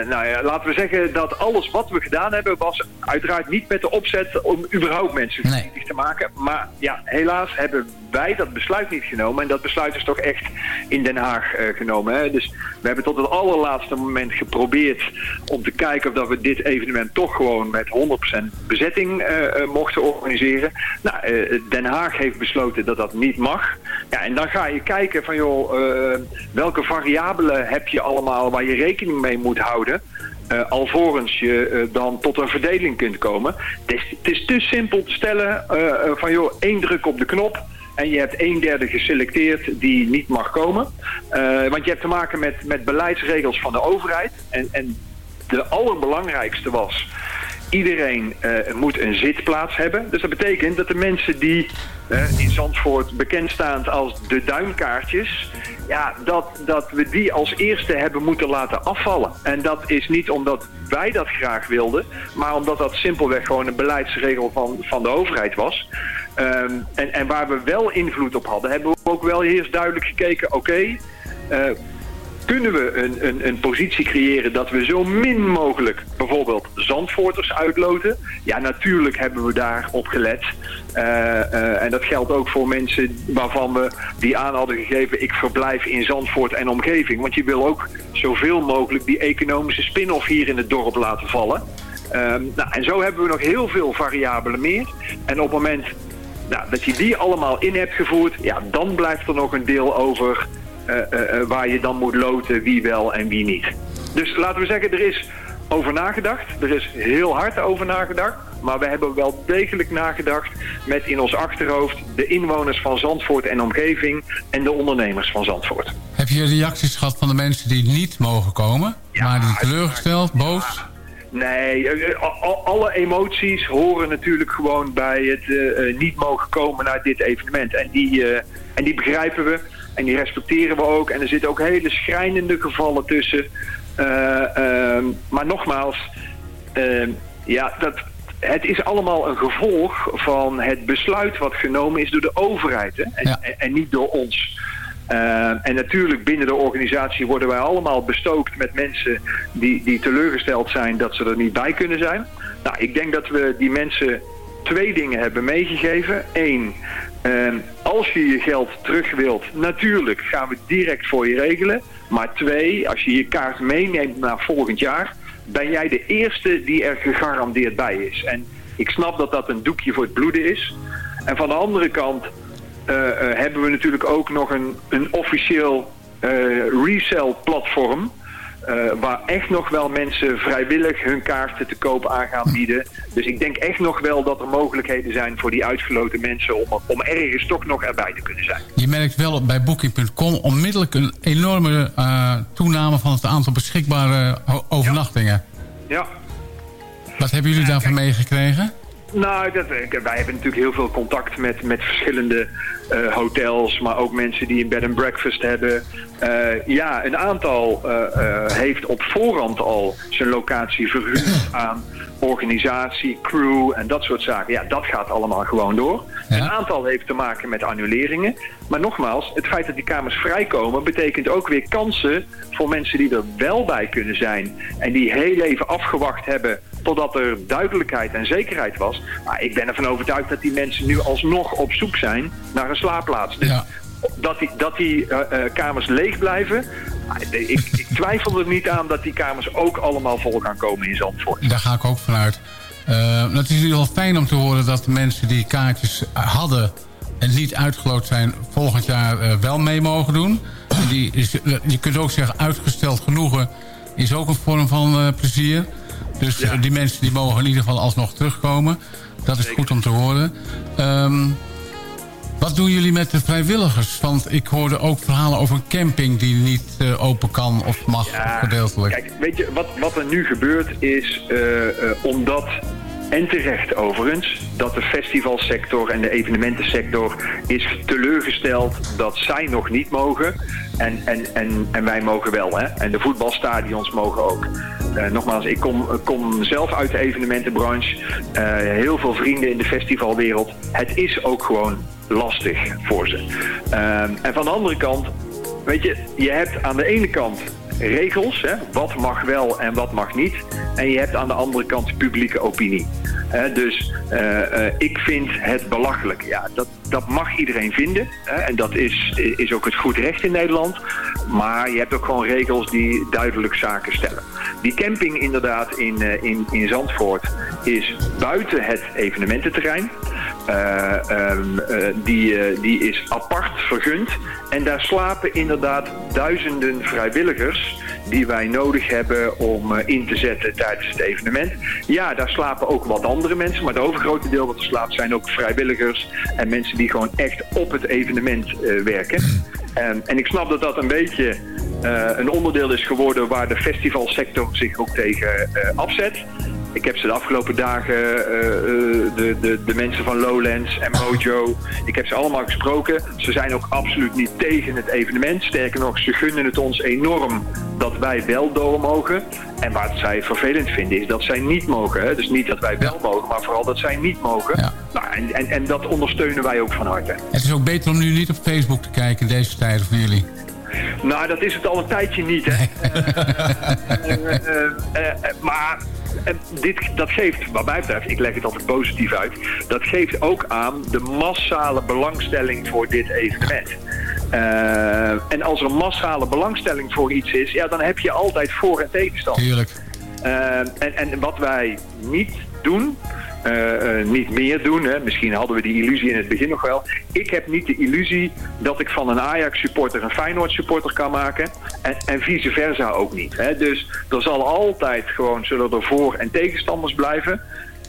nou ja, laten we zeggen dat alles wat we gedaan hebben was uiteraard niet met de opzet om überhaupt mensen nee. te maken. Maar ja, helaas hebben wij dat besluit niet genomen. En dat besluit is toch echt in Den Haag uh, genomen. Hè? Dus we hebben tot het allerlaatste moment geprobeerd om te kijken of dat we dit evenement toch gewoon met 100% bezetting uh, mochten organiseren. Nou, Den Haag heeft besloten dat dat niet mag. Ja, en dan ga je kijken van joh, welke variabelen heb je allemaal waar je rekening mee moet houden. Uh, alvorens je uh, dan tot een verdeling kunt komen. Het is, te simpel te stellen uh, van joh, één druk op de knop en je hebt een derde geselecteerd die niet mag komen. want je hebt te maken met, met beleidsregels van de overheid. En, en de allerbelangrijkste was iedereen moet een zitplaats hebben. Dus dat betekent dat de mensen die in Zandvoort bekend staan als de duimkaartjes... ja, dat, dat we die als eerste hebben moeten laten afvallen. En dat is niet omdat wij dat graag wilden... maar omdat dat simpelweg gewoon een beleidsregel van, van de overheid was... Um, en, en waar we wel invloed op hadden, hebben we ook wel eerst duidelijk gekeken... oké, uh, kunnen we een, een, een positie creëren dat we zo min mogelijk bijvoorbeeld zandvoorters uitloten? Ja, natuurlijk hebben we daar op gelet. Uh, uh, en dat geldt ook voor mensen waarvan we die aan hadden gegeven... ik verblijf in Zandvoort en omgeving. Want je wil ook zoveel mogelijk die economische spin-off hier in het dorp laten vallen. Um, nou, en zo hebben we nog heel veel variabelen meer. En op het moment nou, dat je die allemaal in hebt gevoerd... ja, dan blijft er nog een deel over... Uh, uh, uh, waar je dan moet loten wie wel en wie niet. Dus laten we zeggen, er is over nagedacht. Er is heel hard over nagedacht. Maar we hebben wel degelijk nagedacht met in ons achterhoofd de inwoners van Zandvoort en omgeving en de ondernemers van Zandvoort. Heb je reacties gehad van de mensen die niet mogen komen? Ja, maar die teleurgesteld, boos? Ja. Nee, alle emoties horen natuurlijk gewoon bij het uh, niet mogen komen naar dit evenement. En die, uh, en die begrijpen we en die respecteren we ook. En er zitten ook hele schrijnende gevallen tussen. Uh, uh, maar nogmaals, uh, ja, dat, het is allemaal een gevolg van het besluit wat genomen is door de overheid. Hè? En, ja. en, niet door ons. Uh, en natuurlijk binnen de organisatie worden wij allemaal bestookt met mensen die, die teleurgesteld zijn dat ze er niet bij kunnen zijn. Nou, ik denk dat we die mensen twee dingen hebben meegegeven. Eén, als je je geld terug wilt, natuurlijk gaan we direct voor je regelen. Maar twee, als je je kaart meeneemt naar volgend jaar, ben jij de eerste die er gegarandeerd bij is. En ik snap dat dat een doekje voor het bloeden is. En van de andere kant uh, uh, hebben we natuurlijk ook nog een, een officieel uh, resell platform. Eh, waar echt nog wel mensen vrijwillig hun kaarten te koop aan gaan bieden. Dus ik denk echt nog wel dat er mogelijkheden zijn voor die uitgeloten mensen om, om ergens toch nog erbij te kunnen zijn. Je merkt wel bij Booking.com onmiddellijk een enorme eh, toename van het aantal beschikbare ho- overnachtingen. Ja. Wat hebben jullie daarvan meegekregen? Nou, dat, eh, wij hebben natuurlijk heel veel contact met, met verschillende eh, hotels, maar ook mensen die een bed and breakfast hebben. Eh, ja, een aantal heeft op voorhand al zijn locatie verhuurd [CLEARS THROAT] aan organisatie, crew en dat soort zaken. Ja, dat gaat allemaal gewoon door. Een aantal heeft te maken met annuleringen. Maar nogmaals, het feit dat die kamers vrijkomen betekent ook weer kansen voor mensen die er wel bij kunnen zijn. En die heel even afgewacht hebben totdat er duidelijkheid en zekerheid was. Maar ik ben ervan overtuigd dat die mensen nu alsnog op zoek zijn naar een slaapplaats. Dus dat die, dat die eh, eh, kamers leeg blijven. ah, Ik, ik [LAUGHS] twijfel er niet aan dat die kamers ook allemaal vol gaan komen in Zandvoort. Daar ga ik ook vanuit. Eh het is in ieder geval fijn om te horen dat de mensen die kaartjes hadden... en niet uitgeloot zijn, volgend jaar wel mee mogen doen. En die is, je kunt ook zeggen, uitgesteld genoegen is ook een vorm van plezier. Dus die mensen die mogen in ieder geval alsnog terugkomen. Dat is goed om te horen. Ehm, wat doen jullie met de vrijwilligers? Want ik hoorde ook verhalen over een camping die niet eh, open kan of mag gedeeltelijk. Kijk, weet je, wat, wat er nu gebeurt is, eh, eh, omdat, en terecht overigens, dat de festivalsector en de evenementensector is teleurgesteld dat zij nog niet mogen. En, en, en, en wij mogen wel, hè. En de voetbalstadions mogen ook. Eh, nogmaals, ik kom, kom zelf uit de evenementenbranche. Eh, heel veel vrienden in de festivalwereld. Het is ook gewoon lastig voor ze. Ehm, en van de andere kant, weet je, je hebt aan de ene kant regels, hè, wat mag wel en wat mag niet. En je hebt aan de andere kant publieke opinie. Hè, dus eh, eh, ik vind het belachelijk. Ja, dat, dat mag iedereen vinden. Hè, en dat is, is ook het goed recht in Nederland. Maar je hebt ook gewoon regels die duidelijk zaken stellen. Die camping inderdaad in, eh, in, in Zandvoort is buiten het evenemententerrein. Eh, ehm, eh, die, eh, die is apart vergund. En daar slapen inderdaad duizenden vrijwilligers die wij nodig hebben om in te zetten tijdens het evenement. Ja, daar slapen ook wat andere mensen, maar het overgrote deel wat er slaapt zijn ook vrijwilligers en mensen die gewoon echt op het evenement werken. Ehm, en ik snap dat dat een beetje een onderdeel is geworden waar de festivalsector zich ook tegen afzet. Ik heb ze de afgelopen dagen, eh, eh, de, de, de mensen van Lowlands en Mojo, ik heb ze allemaal gesproken. Ze zijn ook absoluut niet tegen het evenement. Sterker nog, ze gunnen het ons enorm dat wij wel door mogen. En wat zij vervelend vinden is dat zij niet mogen. Hè? Dus niet dat wij wel mogen, maar vooral dat zij niet mogen. Nou, en, en, en dat ondersteunen wij ook van harte. Het is ook beter om nu niet op Facebook te kijken deze tijden voor jullie. Nou, dat is het al een tijdje niet, hè. [LAUGHS] Eh, eh, eh, maar dit, dat geeft, wat mij betreft, ik leg het altijd positief uit... dat geeft ook aan de massale belangstelling voor dit evenement. En als er massale belangstelling voor iets is... ja, dan heb je altijd voor- en tegenstand. Tuurlijk. En, en wat wij niet doen, niet meer doen, hè. misschien hadden we die illusie in het begin nog wel. Ik heb niet de illusie dat ik van een Ajax-supporter een Feyenoord-supporter kan maken. En, en vice versa ook niet. Hè. Dus er zal altijd gewoon, zullen er voor- en tegenstanders blijven.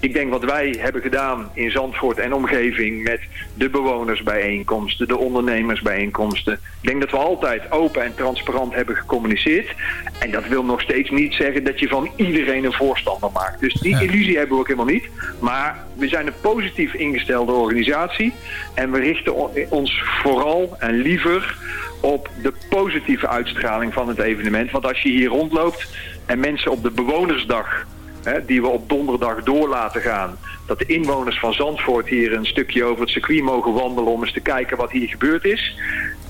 Ik denk wat wij hebben gedaan in Zandvoort en omgeving met de bewonersbijeenkomsten, de ondernemersbijeenkomsten. Ik denk dat we altijd open en transparant hebben gecommuniceerd. En dat wil nog steeds niet zeggen dat je van iedereen een voorstander maakt. Dus die illusie hebben we ook helemaal niet. Maar we zijn een positief ingestelde organisatie. En we richten ons vooral en liever op de positieve uitstraling van het evenement. Want als je hier rondloopt en mensen op de bewonersdag hè, die we op donderdag door laten gaan. Dat de inwoners van Zandvoort hier een stukje over het circuit mogen wandelen om eens te kijken wat hier gebeurd is.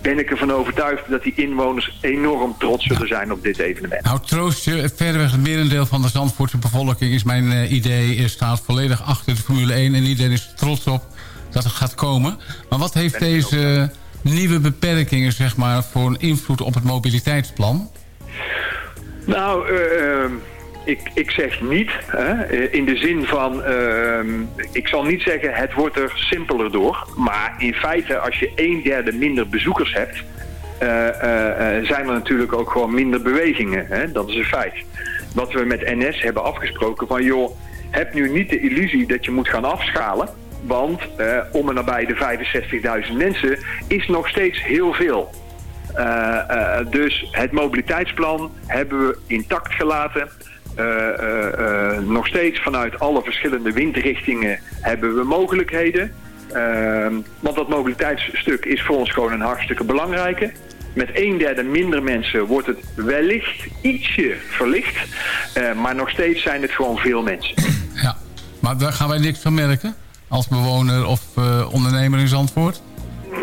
Ben ik ervan overtuigd dat die inwoners enorm trots zullen zijn op dit evenement. Nou, troost je, verreweg het merendeel van de Zandvoortse bevolking... is mijn eh, idee, eh, staat volledig achter de Formule 1... en iedereen is trots op dat het gaat komen. Maar wat heeft deze nieuwe beperkingen zeg maar, voor een invloed op het mobiliteitsplan? Nou, ehm, ik, ik zeg niet, hè, eh, in de zin van, ehm, ik zal niet zeggen het wordt er simpeler door. Maar in feite, als je een derde minder bezoekers hebt, eh, eh, zijn er natuurlijk ook gewoon minder bewegingen. Hè? Dat is een feit. Wat we met NS hebben afgesproken van joh, heb nu niet de illusie dat je moet gaan afschalen. Want om en nabij de 65.000 mensen is nog steeds heel veel. Dus het mobiliteitsplan hebben we intact gelaten. Eh, eh, eh, nog steeds vanuit alle verschillende windrichtingen hebben we mogelijkheden. Ehm, want dat mobiliteitsstuk is voor ons gewoon een hartstikke belangrijke. Met een derde minder mensen wordt het wellicht ietsje verlicht. Maar nog steeds zijn het gewoon veel mensen. Ja, maar daar gaan wij niks van merken? Als bewoner of ondernemer in Zandvoort?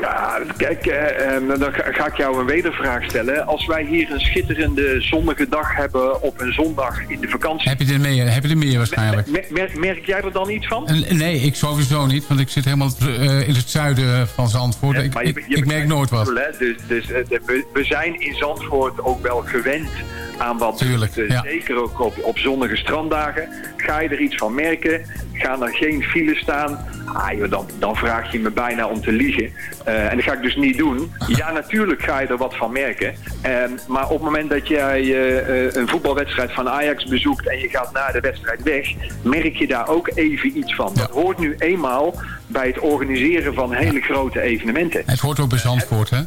Ja, kijk, eh, dan ga, ik jou een wedervraag stellen. Als wij hier een schitterende zonnige dag hebben op een zondag in de vakantie... Heb je er meer, heb je er meer waarschijnlijk? mer- mer- merk jij er dan iets van? Nee, ik sowieso niet, want ik zit helemaal eh, in het zuiden van Zandvoort. ik, Maar je- ik, je ik merk nooit wat. hè? Dus, dus eh, we, we zijn in Zandvoort ook wel gewend aan wat Tuurlijk, ja. zeker ook op, op zonnige stranddagen. Ga je er iets van merken? Gaan er geen files staan? Ah, joh, dan, dan vraag je me bijna om te liegen. Eh, en dat ga ik dus niet doen. Ja, natuurlijk ga je er wat van merken. Ehm, maar op het moment dat jij eh, eh, een voetbalwedstrijd van Ajax bezoekt en je gaat na de wedstrijd weg, merk je daar ook even iets van. Dat hoort nu eenmaal bij het organiseren van hele grote evenementen. Het hoort ook bij Zandvoort, hè?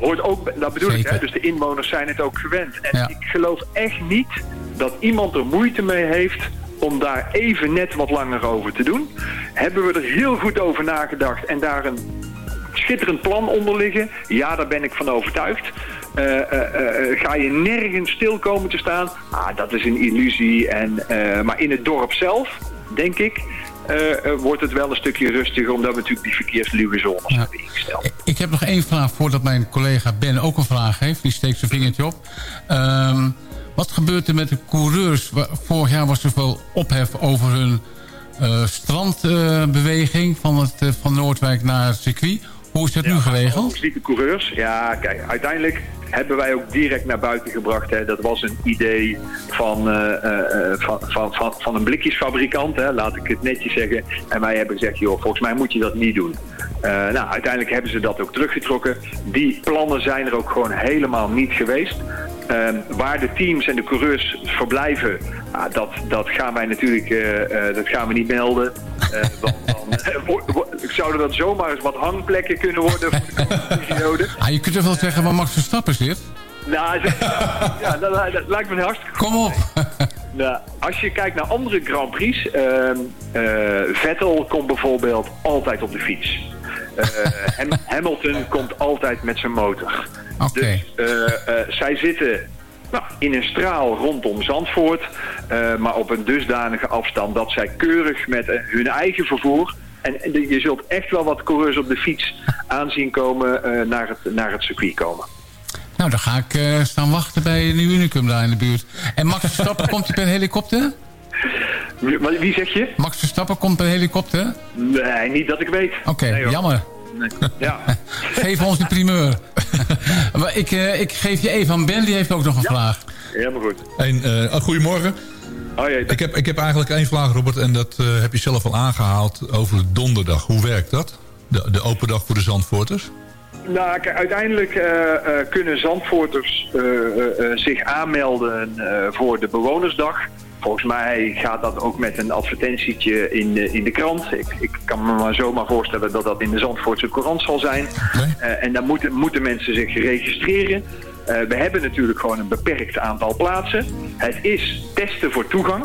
Hoort ook, dat bedoel ik, hè? dus de inwoners zijn het ook gewend. En Ja. ik geloof echt niet dat iemand er moeite mee heeft om daar even net wat langer over te doen. Hebben we er heel goed over nagedacht en daar een schitterend plan onder liggen? Ja, daar ben ik van overtuigd. Eh, eh, eh, ga je nergens stil komen te staan? Ah, dat is een illusie. En, maar in het dorp zelf, denk ik, wordt het wel een stukje rustiger... omdat we natuurlijk die verkeersluwe zones hebben ingesteld. Ik heb nog één vraag voordat mijn collega Ben ook een vraag heeft. Die steekt zijn vingertje op. Ehm, wat gebeurt er met de coureurs? Vorig jaar was er veel ophef over hun eh, strandbeweging van, het, eh, van Noordwijk naar het circuit. Hoe is dat nu geregeld? Fysieke coureurs. Ja, kijk, uiteindelijk hebben wij ook direct naar buiten gebracht. Hè. Dat was een idee van, eh, van, van, van, van een blikjesfabrikant, hè, laat ik het netjes zeggen. En wij hebben gezegd, joh, volgens mij moet je dat niet doen. Nou, uiteindelijk hebben ze dat ook teruggetrokken. Die plannen zijn er ook gewoon helemaal niet geweest. Ehm, waar de teams en de coureurs verblijven, ah, dat, dat gaan wij natuurlijk eh, eh, dat gaan we niet melden. Eh, [LAUGHS] zouden dat zomaar eens wat hangplekken kunnen worden voor de [LAUGHS] periode. Ah, je kunt toch wel zeggen waar Max Verstappen zit? Nou, [LAUGHS] ja, dat, dat lijkt me hartstikke Kom op! nou, als je kijkt naar andere Grand Prix, ehm, eh, Vettel komt bijvoorbeeld altijd op de fiets. Ham- Hamilton komt altijd met zijn motor. Dus eh, eh, zij zitten nou, in een straal rondom Zandvoort, eh, maar op een dusdanige afstand dat zij keurig met hun eigen vervoer. En, je zult echt wel wat coureurs op de fiets aanzien komen naar, het, naar het circuit komen. Nou, dan ga ik staan wachten bij een Unicum daar in de buurt. En Max Verstappen, [LAUGHS] komt per helikopter? Wie, wie zeg je? Max Verstappen komt per helikopter? Nee, niet dat ik weet. Oké, Nee, jammer. Nee. Ja. [LAUGHS] Geef ons de primeur. [LAUGHS] maar ik, eh, ik geef je even aan Ben, die heeft ook nog een vraag. Helemaal goed. Een, eh, goedemorgen. Oh, jee. Ik heb, ik heb eigenlijk één vraag, Robert, en dat eh, heb je zelf al aangehaald over donderdag. Hoe werkt dat? De, de open dag voor de Zandvoorters? Nou, uiteindelijk eh, eh, kunnen Zandvoorters eh, eh, eh, zich aanmelden eh, voor de bewonersdag. Volgens mij gaat dat ook met een advertentietje in de, in de krant. Ik, ik kan me maar zomaar voorstellen dat dat in de Zandvoortse Courant zal zijn. Eh, en dan moeten, moeten mensen zich registreren. Eh, we hebben natuurlijk gewoon een beperkt aantal plaatsen. Het is testen voor toegang.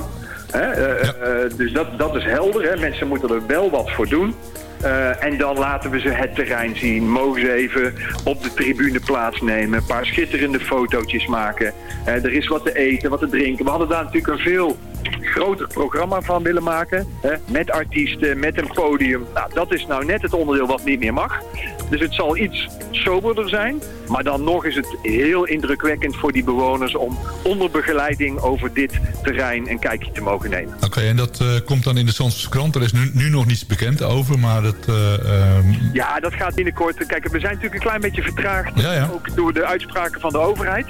Hè? eh, dus dat, dat is helder. Hè? Mensen moeten er wel wat voor doen. Eh, en dan laten we ze het terrein zien. Mogen ze even op de tribune plaatsnemen. Een paar schitterende fotootjes maken. Eh, er is wat te eten, wat te drinken. We hadden daar natuurlijk een veel groter programma van willen maken. Hè? Met artiesten, met een podium. Nou, dat is nou net het onderdeel wat niet meer mag. Dus het zal iets soberder zijn. Maar dan nog is het heel indrukwekkend voor die bewoners... om onder begeleiding over dit terrein een kijkje te mogen nemen. Oké, en dat eh, komt dan in de Zandvoortse krant. Er is nu, nu nog niets bekend over, maar dat... eh, ehm, Ja, dat gaat binnenkort. Kijk, we zijn natuurlijk een klein beetje vertraagd. Ja, ja. Ook door de uitspraken van de overheid.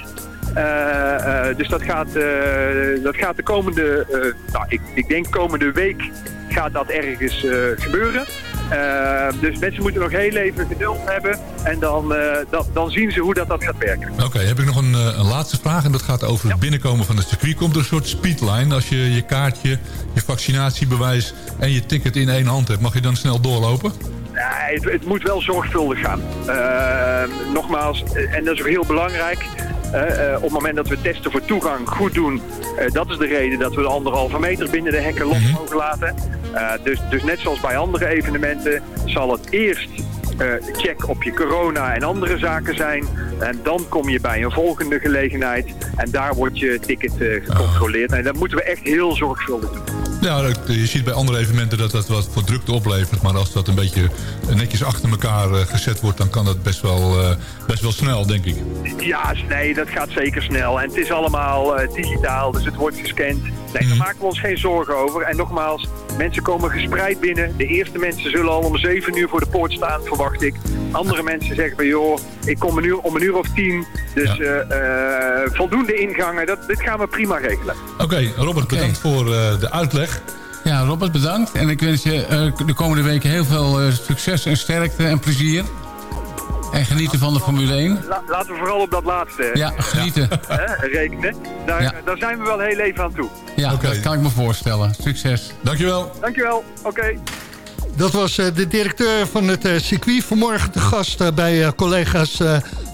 Eh, eh, dus dat gaat, eh, dat gaat de komende, nou, ik, ik denk komende week gaat dat ergens gebeuren. Dus mensen moeten nog heel even geduld hebben. En dan, dan, dan zien ze hoe dat, dat gaat werken. Oké, heb ik nog een, een laatste vraag. En dat gaat over het binnenkomen van het circuit. Komt er een soort speedline? Als je je kaartje, je vaccinatiebewijs en je ticket in één hand hebt... mag je dan snel doorlopen? Nee, het, het moet wel zorgvuldig gaan. Nogmaals, en dat is ook heel belangrijk. Uh, op het moment dat we testen voor toegang goed doen, uh, dat is de reden dat we de anderhalve meter binnen de hekken los mogen laten. dus, dus net zoals bij andere evenementen zal het eerst check op je corona en andere zaken zijn. En dan kom je bij een volgende gelegenheid en daar wordt je ticket gecontroleerd. En dat moeten we echt heel zorgvuldig doen. Ja, je ziet bij andere evenementen dat dat wat voor drukte oplevert. Maar als dat een beetje netjes achter elkaar gezet wordt... dan kan dat best wel, best wel snel, denk ik. Ja, nee, dat gaat zeker snel. En het is allemaal digitaal, dus het wordt gescand. Nee, daar maken we ons geen zorgen over. En nogmaals, mensen komen gespreid binnen. De eerste mensen zullen al om 7 uur voor de poort staan, verwacht ik. Andere mensen zeggen van, joh, ik kom een uur, om een uur of tien. Dus ja. uh, voldoende ingangen, dat, dit gaan we prima regelen. Oké, okay, Robert, okay. bedankt voor uh, de uitleg. Ja, Robert, bedankt. En ik wens je de komende weken heel veel succes en sterkte en plezier. En genieten van de Formule 1. La, laten we vooral op dat laatste ja, genieten. Hè, rekenen. Daar, ja. daar zijn we wel heel even aan toe. Ja, okay. dat kan ik me voorstellen. Succes. Dankjewel. Dankjewel. Oké. Okay. Dat was uh, de directeur van het uh, circuit. Vanmorgen te gast uh, bij collega's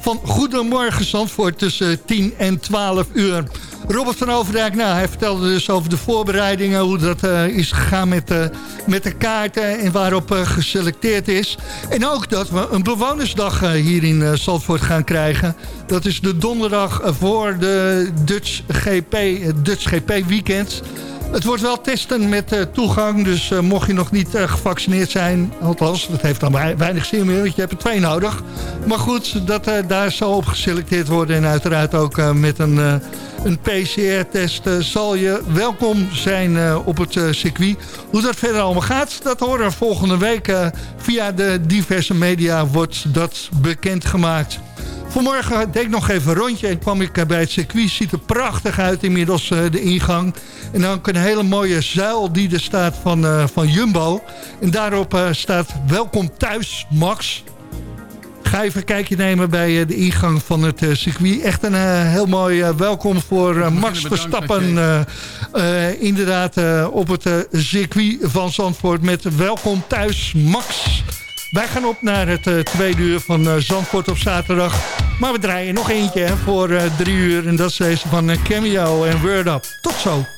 van Goedemorgen Zandvoort tussen 10 en 12 uur. Robert van Overdijk, nou, hij vertelde dus over de voorbereidingen... hoe dat uh, is gegaan met, uh, met de kaarten en waarop uh, geselecteerd is. En ook dat we een bewonersdag hier in Zandvoort gaan krijgen. Dat is de donderdag voor de Dutch GP, Dutch GP weekend... Het wordt wel testen met uh, toegang, dus uh, mocht je nog niet uh, gevaccineerd zijn... althans, dat heeft dan weinig zin meer, want je hebt er twee nodig. Maar goed, dat daar zal op geselecteerd worden... en uiteraard ook met een, een PCR-test zal je welkom zijn op het circuit. Hoe dat verder allemaal gaat, dat horen we volgende week... via de diverse media wordt dat bekendgemaakt. Vanmorgen deed ik nog even een rondje en kwam ik bij het circuit. Ziet er prachtig uit inmiddels de ingang. En dan een hele mooie zuil die er staat van, uh, van Jumbo. En daarop uh, staat welkom thuis Max. Ga even een kijkje nemen bij de ingang van het circuit. Echt een heel mooi welkom voor Max Verstappen. inderdaad op het circuit van Zandvoort met welkom thuis Max. Wij gaan op naar het uh, tweede uur van uh, Zandvoort op zaterdag. Maar we draaien nog eentje voor uh, drie uur. En dat is deze van Cameo en Word Up. Tot zo.